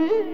संस्कृतस्य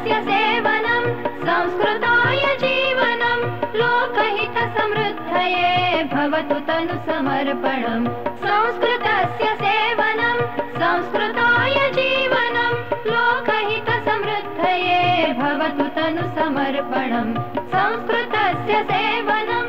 संस्कृतस्य सेवनं संस्कृताय जीवनं लोकहितसमृद्धये भवतु तनु समर्पणम्। संस्कृतस्य सेवनं संस्कृताय जीवनं लोकहितसमृद्धये भवतु तनु समर्पणम्। संस्कृतस्य सेवनम्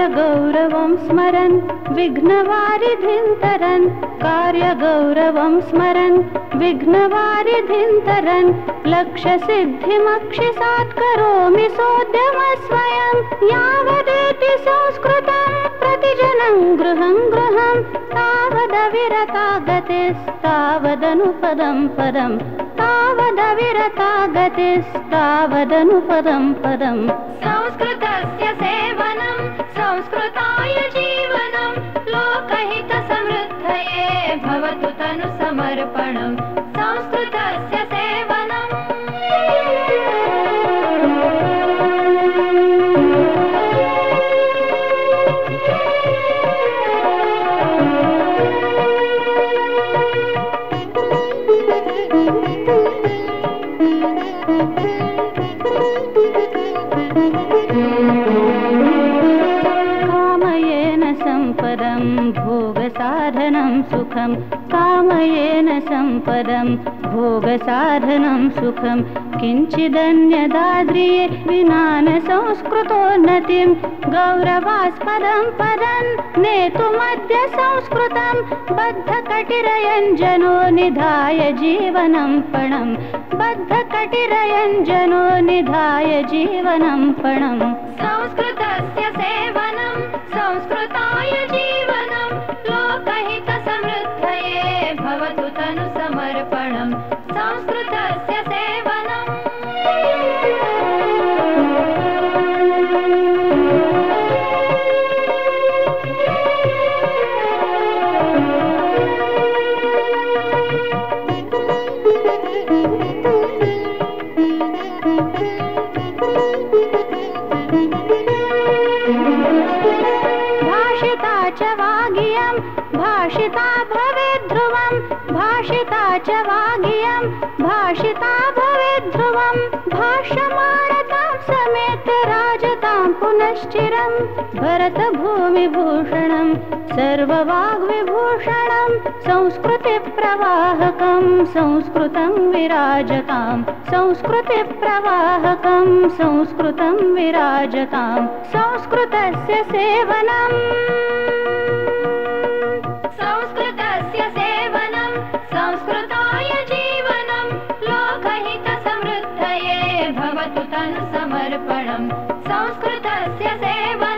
कार्यगौरवं स्मरन् विघ्नवारिधिन्तरन्। कार्यगौरवं स्मरन् विघ्नवारिधिन्तरन्। लक्ष्यसिद्धिमक्षिसात् करोमि सोद्यमस्वयं यावदेति संस्कृतं प्रतिजनं गृहं गृहं। तावदविरता गतिस्तावदनुपदं पदं। तावदविरता गतिस्तावदनुपदं पदम् संस्कृतस्य सेवनं संस्कृताय जीवनं लोकहितसमृद्धये भवतु तनु समर्पणम् संस्कृतस्य सेवनम् सुखं कामयेन सम्पदं भोगसाधनं सुखं किञ्चिदन्यदाद्रिये विना न संस्कृतोन्नतिं गौरवास्पदं पदं नेतुमद्य संस्कृतं बद्धकटिरयञ्जनो निधाय जीवनं पणं बद्धकटिरयञ्जनो निधाय जीवनं पणम् समर्पणम् संस्कृतस्य सेवनम्। भाषिता च वागियं भाषिता च वागियं भाषिता भवेद् ध्रुवं भाष्यमाणतां समेत राजतां पुनश्चिरं। भरतभूमिभूषणं सर्ववाग्विभूषणं संस्कृतिप्रवाहकं संस्कृतं विराजतां। संस्कृतिप्रवाहकं संस्कृतं विराजतां। संस्कृतस्य सेवनम् समर्पणम्. संस्कृतस्य सेवनम्